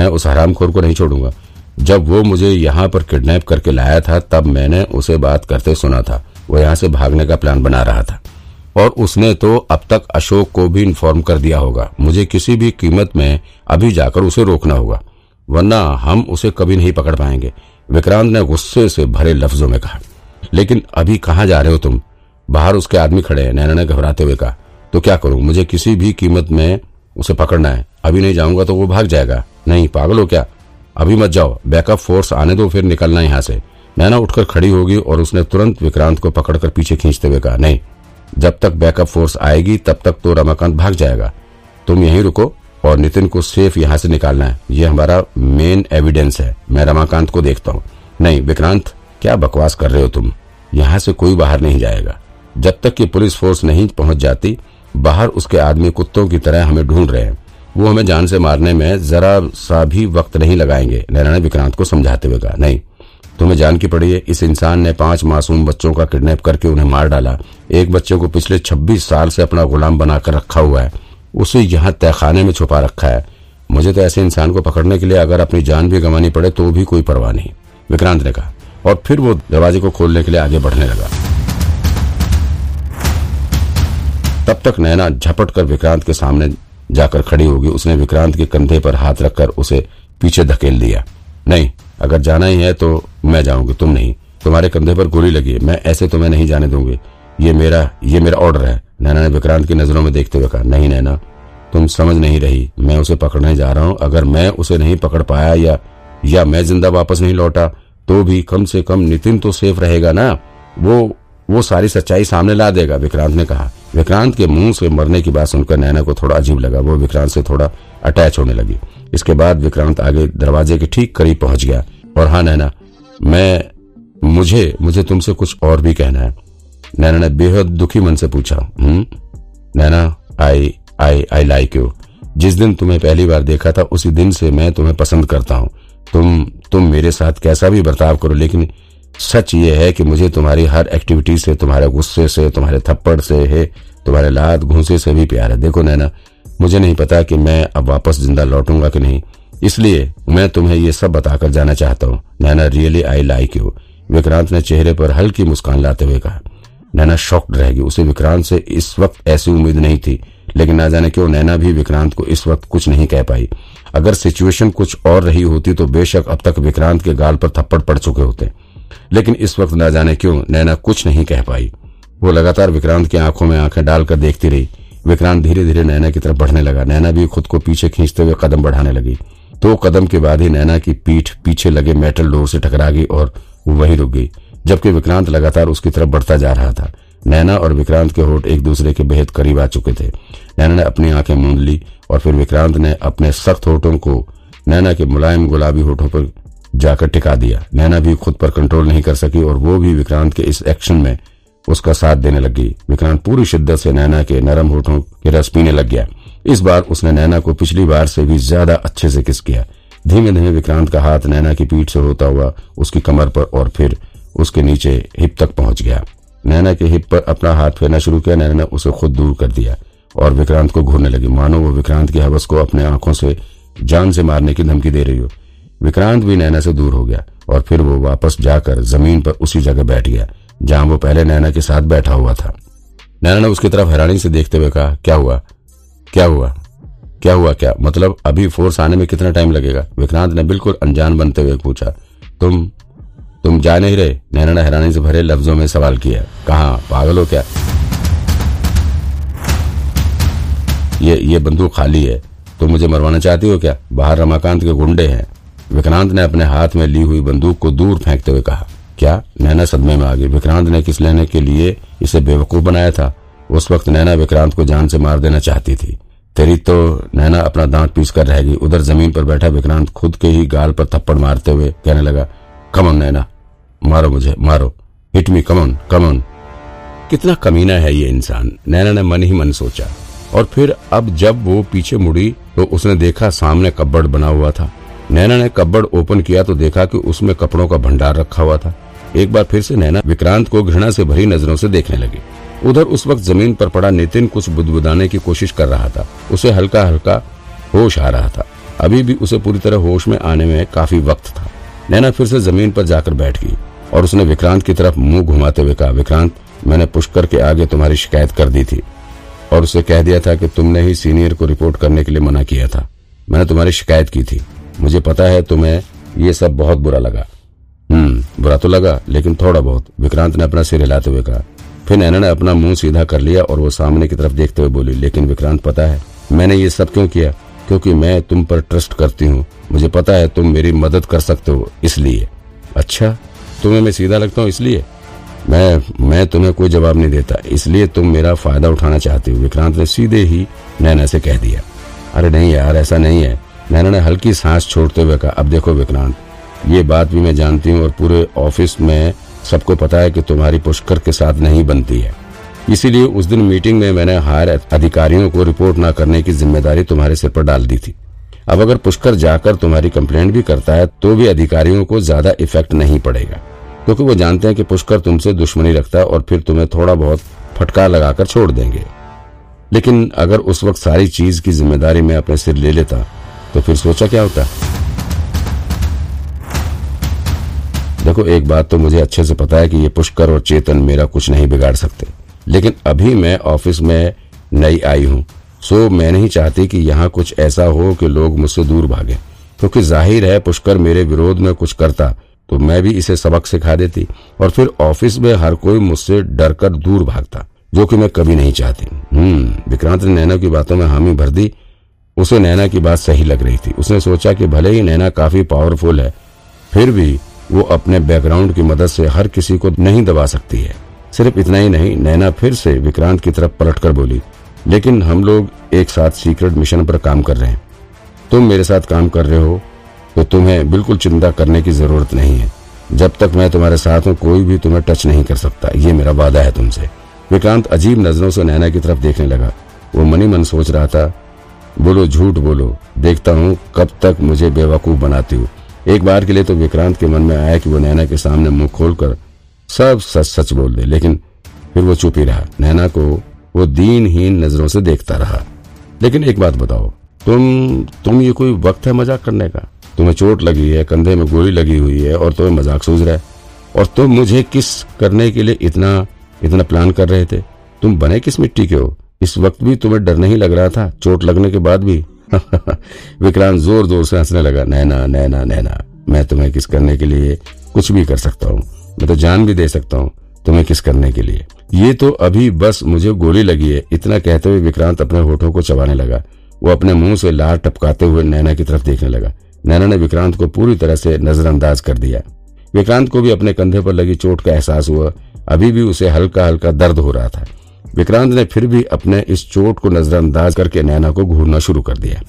मैं उस हरामखोर को नहीं छोड़ूँगा। जब वो मुझे यहाँ पर किडनैप करके लाया था, तब मैंने उसे बात करते सुना था। वो यहाँ से भागने का प्लान बना रहा था। और उसने तो अब तक अशोक को भी इन्फॉर्म कर दिया होगा। मुझे किसी भी कीमत में अभी जाकर उसे रोकना होगा। वरना हम उसे कभी नहीं पकड़ पाएँगे। विक्रांत ने गुस्से से भरे लफ्जों में कहा, लेकिन अभी कहाँ जा रहे हो तुम? बाहर उसके आदमी खड़े हैं, नैना ने घबराते हुए कहा तो क्या करूँ? मुझे किसी भी कीमत में उसे पकड़ना है। अभी नहीं जाऊँगा तो वो भाग जाएगा। नहीं, पागल हो क्या? अभी मत जाओ, बैकअप फोर्स आने दो, फिर निकलना यहाँ से। नैना उठकर खड़ी होगी और उसने तुरंत विक्रांत को पकड़कर पीछे खींचते हुए कहा, नहीं, जब तक बैकअप फोर्स आएगी, तब तक तो रमाकांत भाग जाएगा। तुम यहीं रुको और नितिन को सेफ़ यहाँ से निकालना है। ये हमारा मेन एविडेंस है। मैं रमाकांत को देखता हूँ। नहीं, विक्रांत, क्या बकवास कर रहे हो तुम? यहाँ से कोई बाहर नहीं जाएगा। जब तक कि पुलिस फोर्स नहीं पहुँच जाती, बाहर उसके आदमी कुत्तों की तरह हमें ढूंढ रहे हैं। वो हमें जान से मारने में जरा सा भी वक्त नहीं लगाएँगे नैना ने विक्रांत को समझाते हुए कहा, नहीं, तुम्हें जान की पड़ी है, इस इंसान ने पाँच मासूम बच्चों का किडनैप करके उन्हें मार डाला। एक बच्चे को पिछले छब्बीस साल से अपना गुलाम बनाकर रखा हुआ है, उसे यहाँ तहखाने में छुपा रखा है। मुझे तो ऐसे इंसान को पकड़ने के लिए अगर अपनी जान भी गंवानी पड़े तो भी कोई परवाह नहीं। विक्रांत ने कहा, और फिर वो दरवाजे को खोलने के लिए आगे बढ़ने लगा। तब तक नैना झपट कर विक्रांत के सामने जाकर खड़ी होगी। उसने विक्रांत के कंधे पर हाथ रखकर उसे पीछे धकेल दिया। नहीं, अगर जाना ही है तो मैं जाऊँगी, तुम नहीं। तुम्हारे कंधे पर गोली लगी मैं ऐसे तुम्हें नहीं जाने दूँगी। ये मेरा ये मेरा ऑर्डर है। नैना ने विक्रांत की नज़रों में देखते हुए कहा, नहीं नैना, तुम समझ नहीं रही। मैं उसे पकड़ने जा रहा हूँ। अगर मैं उसे नहीं पकड़ पाया या या मैं ज़िंदा वापस नहीं लौटा तो भी कम से कम नितिन तो सेफ़ रहेगा ना? वो वो सारी सच्चाई सामने ला देगा, विक्रांत ने कहा। विक्रांत के मुँह से मरने की बात सुनकर नैना को थोड़ा अजीब लगा। वो विक्रांत से थोड़ा अटैच होने लगी। इसके बाद विक्रांत आगे दरवाजे के ठीक करीब पहुँच गया और हाँ नैना, मैं, मुझे मुझे तुमसे कुछ और भी कहना है। नैना ने बेहद दुखी मन से पूछा हम्म नैना आई आई आई लाइक यू जिस दिन तुम्हें पहली बार देखा था, उसी दिन से मैं तुम्हें पसंद करता हूँ। तुम तुम मेरे साथ कैसा भी बर्ताव करो, लेकिन सच ये है कि मुझे तुम्हारी हर एक्टिविटी से, तुम्हारे गुस्से से, तुम्हारे थप्पड़ से, है, तुम्हारे लाद घूसे से भी प्यार है। देखो नैना, मुझे नहीं पता कि मैं अब वापस ज़िंदा लौटूँगा कि नहीं। इसलिए मैं तुम्हें ये सब बताकर जाना चाहता हूँ। Naina really I like you Vikrant ने चेहरे पर हल्की मुस्कान लाते हुए कहा। नैना शॉक्ड रहेगी उसे विक्रांत से इस वक्त ऐसी उम्मीद नहीं थी। लेकिन ना जाने क्यों नैना भी विक्रांत को इस वक्त कुछ नहीं कह पाई। अगर सिचुएशन कुछ और रही होती तो बेशक अब तक विक्रांत के गाल पर थप्पड़ पड़ चुके होते। लेकिन इस वक्त ना जाने क्यों नैना कुछ नहीं कह पाई। वो लगातार विक्रांत की आँखों में आँखें डालकर देखती रही। विक्रांत धीरे धीरे नैना की तरफ़ बढ़ने लगा। नैना भी खुद को पीछे खींचते हुए कदम बढ़ाने लगी। दो तो कदम के बाद ही नैना की पीठ पीछे लगे मेटल डोर से टकरा गई और वहीं रुक गई, जबकि विक्रांत लगातार उसकी तरफ़ बढ़ता जा रहा था। नैना और विक्रांत के होठ एक दूसरे के बेहद करीब आ चुके थे। नैना ने अपनी आँखें मूंद ली और फिर विक्रांत ने अपने सख्त होठों को नैना के मुलायम गुलाबी होठों पर जाकर टिका दिया। नैना भी खुद पर कंट्रोल नहीं कर सकी और वो भी विक्रांत के इस एक्शन में उसका साथ देने लगी। विक्रांत पूरी शिद्दत से नैना के नरम होठों के रस पीने लग गया। इस बार उसने नैना को पिछली बार से भी ज़्यादा अच्छे से किस किया। धीमे धीमे विक्रांत का हाथ नैना की पीठ से होता हुआ उसकी कमर पर और फिर उसके नीचे हिप तक पहुँच गया। नैना के हिप पर अपना हाथ फेरना शुरू किया। नैना ने उसे खुद दूर कर दिया और विक्रांत को घूरने लगी। मानो वो विक्रांत की हवस को अपने आँखों से जान से मारने की धमकी दे रही हो। विक्रांत भी नैना से दूर हो गया और फिर वो वापस जाकर ज़मीन पर उसी जगह बैठ गया, जहाँ वो पहले नैना के साथ बैठा हुआ था। नैना ने उसकी तरफ़ हैरानी से देखते हुए कहा, क्या हुआ? क्या हुआ? क्या हुआ क्या? मतलब अभी फोर्स आने में कितना टाइम लगेगा? विक्रांत ने बिल्कुल अनजान बनते हुए पूछा, तुम तुम जा नहीं रहे? नैना ने हैरानी से भरे लफ्जों में सवाल किया, कहा? पागल हो क्या? ये ये बंदूक खाली है, तुम मुझे मरवाना चाहती हो क्या? बाहर रमाकांत के गुंडे हैं। विक्रांत ने अपने हाथ में ली हुई बंदूक को दूर फेंकते हुए कहा, क्या नैना सदमे में आ गई? विक्रांत ने किस लेने के लिए इसे बेवकूफ़ बनाया था? उस वक्त नैना विक्रांत को जान से मार देना चाहती थी। तेरी तो नैना अपना दांत पीस कर रह गई उधर ज़मीन पर बैठा विक्रांत खुद के ही गाल पर थप्पड़ मारते हुए कहने लगा कमन नैना, मारो मुझे, मारो। हिट मी कमन कमन कितना कमीना है ये इंसान। नैना ने मन ही मन सोचा। और फिर अब जब वो पीछे मुड़ी तो उसने देखा सामने कब्बड़ बना हुआ था। नैना ने कब्बड़ ओपन किया तो देखा कि उसमें कपड़ों का भंडार रखा हुआ था। एक बार फिर से नैना विक्रांत को घृणा से भरी नज़रों से देखने लगी। उधर उस वक्त ज़मीन पर पड़ा नितिन कुछ बुदबुदाने की कोशिश कर रहा था। उसे हल्का हल्का होश आ रहा था। अभी भी उसे पूरी तरह होश में आने में काफ़ी वक्त था। नैना फिर से ज़मीन पर जाकर बैठ गई और उसने विक्रांत की तरफ़ मुँह घुमाते हुए कहा, विक्रांत, मैंने पुष्कर के आगे तुम्हारी शिकायत कर दी थी और उसे कह दिया था कि तुमने ही सीनियर को रिपोर्ट करने के लिए मना किया था। मैंने तुम्हारी शिकायत की थी। मुझे पता है तुम्हें ये सब बहुत बुरा लगा। हम्म बुरा तो लगा, लेकिन थोड़ा बहुत। विक्रांत ने अपना सिर हिलाते हुए कहा। फिर नैना ने अपना मुँह सीधा कर लिया और वो सामने की तरफ़ देखते हुए बोली, लेकिन विक्रांत, पता है, मैंने ये सब क्यों किया? क्योंकि मैं तुम पर ट्रस्ट करती हूँ। मुझे पता है तुम मेरी मदद कर सकते हो, इसलिए। अच्छा तुम्हें मैं सीधा लगता हूँ, इसलिए? मैं मैं तुम्हें कोई जवाब नहीं देता, इसलिए तुम मेरा फ़ायदा उठाना चाहती हो। विक्रांत ने सीधे ही नैना से कह दिया। अरे नहीं यार, ऐसा नहीं है। नैना ने हल्की सांस छोड़ते हुए कहा, अब देखो विक्रांत, ये बात भी मैं जानती हूँ और पूरे ऑफ़िस में सबको पता है कि तुम्हारी पुष्कर के साथ नहीं बनती है। इसीलिए उस दिन मीटिंग में मैंने हायर अधिकारियों को रिपोर्ट न करने की ज़िम्मेदारी तुम्हारे सिर पर डाल दी थी। अब अगर पुष्कर जाकर तुम्हारी कंप्लेंट भी करता है तो भी अधिकारियों को ज़्यादा इफ़ेक्ट नहीं पड़ेगा, क्योंकि वो जानते हैं कि पुष्कर तुमसे दुश्मनी रखता है और फिर तुम्हें थोड़ा बहुत फटकार लगाकर छोड़ देंगे। लेकिन अगर उस वक्त सारी चीज़ की ज़िम्मेदारी मैं अपने सिर ले लेता तो फिर सोचा क्या होता? देखो, एक बात तो मुझे अच्छे से पता है कि ये पुष्कर और चेतन मेरा कुछ नहीं बिगाड़ सकते। लेकिन अभी मैं ऑफ़िस में नई आई हूँ, सो मैं नहीं चाहती कि यहाँ कुछ ऐसा हो कि लोग मुझसे दूर भागे। क्योंकि ज़ाहिर है, पुष्कर मेरे विरोध में कुछ करता तो मैं भी इसे सबक सिखा देती, और फिर ऑफ़िस में हर कोई मुझसे डर कर दूर भागता, जो कि मैं कभी नहीं चाहती। हम्म विक्रांत ने नैना की बातों में हामी भर दी उसे नैना की बात सही लग रही थी। उसने सोचा कि भले ही नैना काफ़ी पावरफुल है, फिर भी वो अपने बैकग्राउंड की मदद से हर किसी को नहीं दबा सकती है। सिर्फ़ इतना ही नहीं, नैना फिर से विक्रांत की तरफ़ पलटकर बोली, लेकिन हम लोग एक साथ सीक्रेट मिशन पर काम कर रहे हैं। तुम मेरे साथ काम कर रहे हो तो तुम्हें बिल्कुल चिंता करने की ज़रूरत नहीं है। जब तक मैं तुम्हारे साथ हूँ, कोई भी तुम्हें टच नहीं कर सकता। ये मेरा वादा है तुमसे। विक्रांत अजीब नज़रों से नैना की तरफ़ देखने लगा। वो मनी मन सोच रहा था बोलो, झूठ बोलो। देखता हूँ कब तक मुझे बेवकूफ़ बनाती हूँ। एक बार के लिए तो विक्रांत के मन में आया कि वो नैना के सामने मुँह खोलकर सब सच सच बोल दे, लेकिन फिर वो चुप ही रहा। नैना को वो दीनहीन नज़रों से देखता रहा। लेकिन एक बात बताओ, तुम तुम ये कोई वक्त है मज़ाक करने का? तुम्हें चोट लगी है, कंधे में गोली लगी हुई है और तुम्हें मज़ाक सूझ रहा है। और तुम मुझे किस करने के लिए इतना इतना प्लान कर रहे थे? तुम बने किस मिट्टी के हो? इस वक्त भी तुम्हें डर नहीं लग रहा था, चोट लगने के बाद भी? विक्रांत ज़ोर ज़ोर से हंसने लगा, नैना नैना नैना, मैं तुम्हें किस करने के लिए कुछ भी कर सकता हूँ? मैं तो जान भी दे सकता हूँ तुम्हें किस करने के लिए। ये तो अभी बस मुझे गोली लगी है, इतना कहते हुए विक्रांत अपने होठों को चबाने लगा। वो अपने मुँह से लार टपकाते हुए नैना की तरफ़ देखने लगा। नैना ने विक्रांत को पूरी तरह से नजरअंदाज कर दिया। विक्रांत को भी अपने कंधे पर लगी चोट का एहसास हुआ। अभी भी उसे हल्का हल्का दर्द हो रहा था। विक्रांत ने फिर भी अपने इस चोट को नजरअंदाज करके नैना को घूरना शुरू कर दिया।